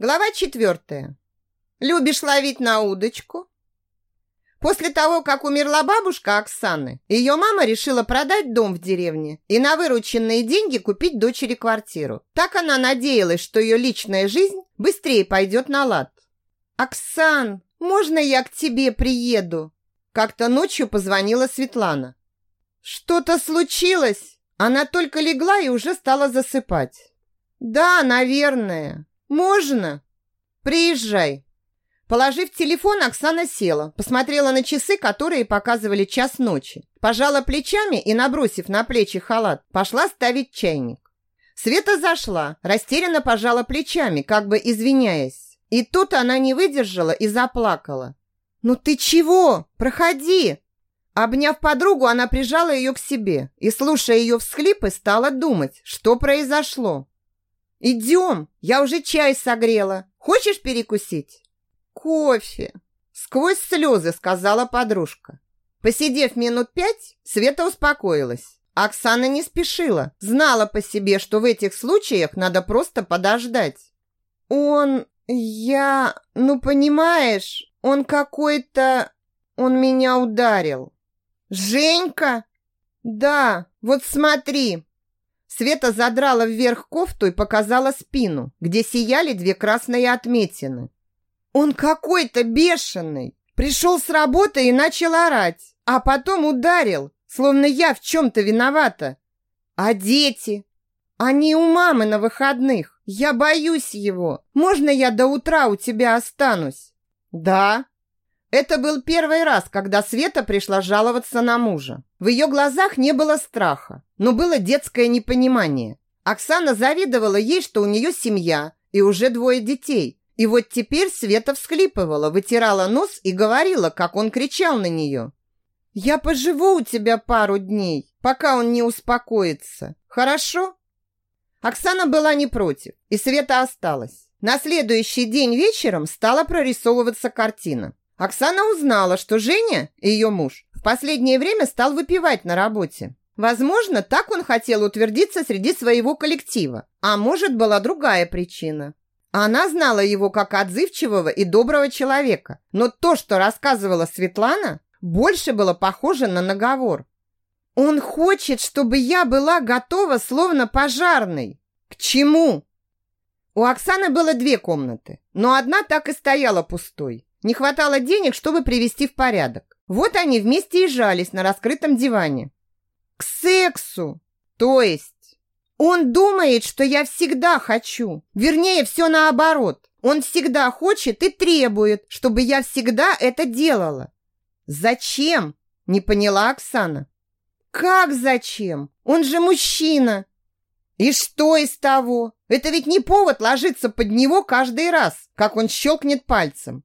Глава четвертая. Любишь ловить на удочку? После того, как умерла бабушка Оксаны, ее мама решила продать дом в деревне и на вырученные деньги купить дочери квартиру. Так она надеялась, что ее личная жизнь быстрее пойдет на лад. «Оксан, можно я к тебе приеду?» Как-то ночью позвонила Светлана. «Что-то случилось?» Она только легла и уже стала засыпать. «Да, наверное. «Можно?» «Приезжай». Положив телефон, Оксана села, посмотрела на часы, которые показывали час ночи, пожала плечами и, набросив на плечи халат, пошла ставить чайник. Света зашла, растерянно пожала плечами, как бы извиняясь. И тут она не выдержала и заплакала. «Ну ты чего? Проходи!» Обняв подругу, она прижала ее к себе и, слушая ее всхлипы, стала думать, что произошло. «Идем, я уже чай согрела. Хочешь перекусить?» «Кофе!» Сквозь слезы сказала подружка. Посидев минут пять, Света успокоилась. Оксана не спешила, знала по себе, что в этих случаях надо просто подождать. «Он... я... ну, понимаешь, он какой-то... он меня ударил». «Женька?» «Да, вот смотри, Света задрала вверх кофту и показала спину, где сияли две красные отметины. «Он какой-то бешеный! Пришел с работы и начал орать, а потом ударил, словно я в чем-то виновата. А дети? Они у мамы на выходных. Я боюсь его. Можно я до утра у тебя останусь?» «Да», это был первый раз, когда Света пришла жаловаться на мужа. В ее глазах не было страха, но было детское непонимание. Оксана завидовала ей, что у нее семья и уже двое детей. И вот теперь Света всхлипывала, вытирала нос и говорила, как он кричал на нее. «Я поживу у тебя пару дней, пока он не успокоится. Хорошо?» Оксана была не против, и Света осталась. На следующий день вечером стала прорисовываться картина. Оксана узнала, что Женя, ее муж, в последнее время стал выпивать на работе. Возможно, так он хотел утвердиться среди своего коллектива, а может, была другая причина. Она знала его как отзывчивого и доброго человека, но то, что рассказывала Светлана, больше было похоже на наговор. «Он хочет, чтобы я была готова, словно пожарной». «К чему?» У Оксаны было две комнаты, но одна так и стояла пустой. Не хватало денег, чтобы привести в порядок. Вот они вместе и жались на раскрытом диване. К сексу. То есть он думает, что я всегда хочу. Вернее, все наоборот. Он всегда хочет и требует, чтобы я всегда это делала. Зачем? Не поняла Оксана. Как зачем? Он же мужчина. И что из того? Это ведь не повод ложиться под него каждый раз, как он щелкнет пальцем.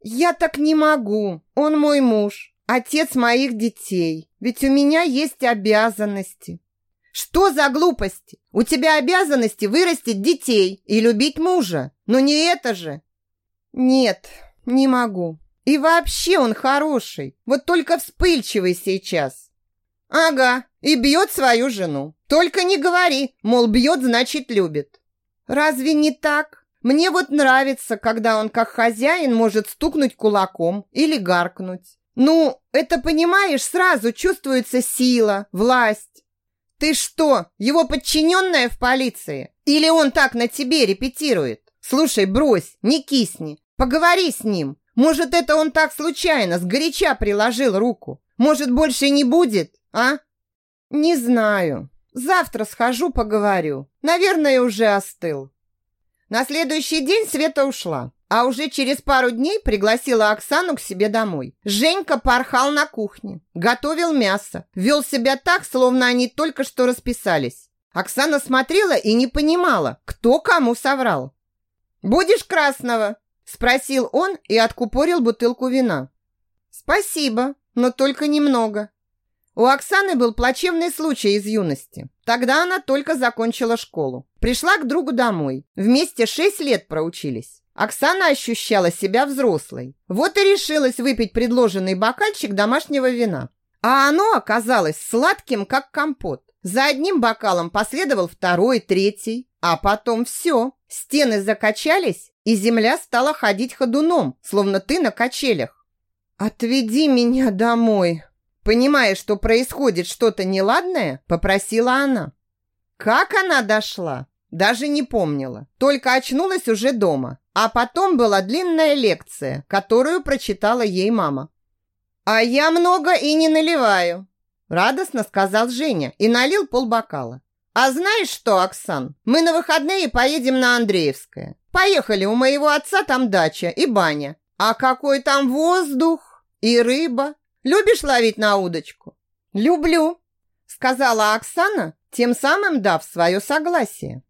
«Я так не могу. Он мой муж, отец моих детей. Ведь у меня есть обязанности». «Что за глупости? У тебя обязанности вырастить детей и любить мужа. Но не это же!» «Нет, не могу. И вообще он хороший. Вот только вспыльчивый сейчас». «Ага, и бьет свою жену. Только не говори, мол, бьет, значит, любит». «Разве не так?» Мне вот нравится, когда он как хозяин может стукнуть кулаком или гаркнуть. Ну, это, понимаешь, сразу чувствуется сила, власть. Ты что, его подчиненная в полиции? Или он так на тебе репетирует? Слушай, брось, не кисни, поговори с ним. Может, это он так случайно, сгоряча приложил руку. Может, больше не будет, а? Не знаю. Завтра схожу, поговорю. Наверное, уже остыл. На следующий день Света ушла, а уже через пару дней пригласила Оксану к себе домой. Женька порхал на кухне, готовил мясо, вел себя так, словно они только что расписались. Оксана смотрела и не понимала, кто кому соврал. «Будешь красного?» – спросил он и откупорил бутылку вина. «Спасибо, но только немного», у Оксаны был плачевный случай из юности. Тогда она только закончила школу. Пришла к другу домой. Вместе шесть лет проучились. Оксана ощущала себя взрослой. Вот и решилась выпить предложенный бокальчик домашнего вина. А оно оказалось сладким, как компот. За одним бокалом последовал второй, третий, а потом все. Стены закачались, и земля стала ходить ходуном, словно ты на качелях. «Отведи меня домой», Понимая, что происходит что-то неладное, попросила она. Как она дошла? Даже не помнила. Только очнулась уже дома. А потом была длинная лекция, которую прочитала ей мама. «А я много и не наливаю», – радостно сказал Женя и налил полбокала. «А знаешь что, Оксан, мы на выходные поедем на Андреевское. Поехали, у моего отца там дача и баня. А какой там воздух и рыба, Любишь ловить на удочку? Люблю, сказала Оксана, тем самым дав свое согласие.